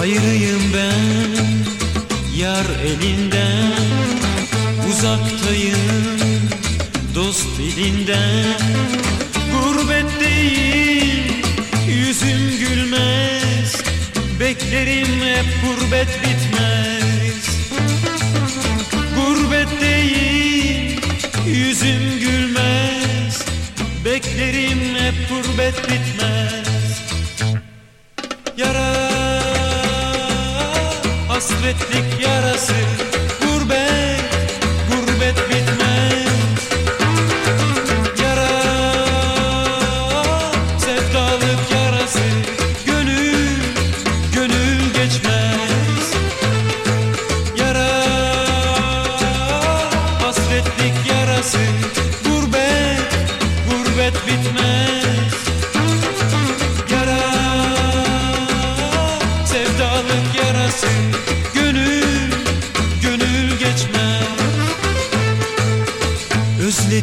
Ayrıyım ben yar elinden. Uzaktayım dost elinden Gurbetteyim yüzüm gülmez. Beklerim hep gurbet bitmez. Gurbetteyim yüzüm gülmez. Beklerim hep gurbet bitmez hasretlik yarası. Gurbet, gurbet bitmez. Yara sevdalık yarası. Gönül, gönül geçmez. Yara hasretlik yarası. Gurbet, gurbet bitmez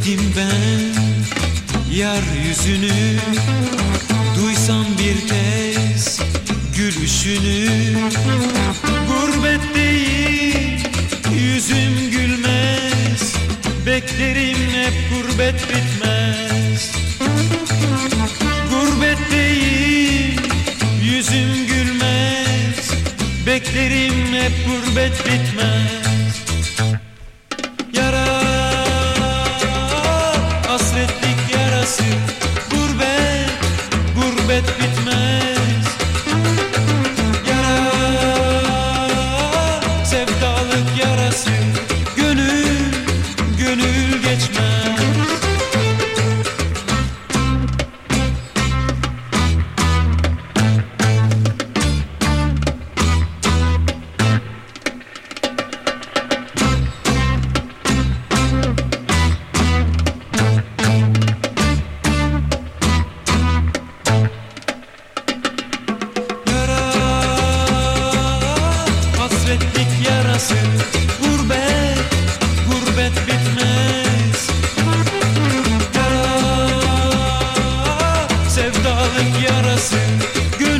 Özledim ben yar yüzünü Duysam bir kez gülüşünü. Gurbetteyim yüzüm gülmez. Beklerim hep gurbet bitmez. Gurbetteyim yüzüm gülmez. Beklerim hep gurbet bitmez gönül geçmez sevdalık yarası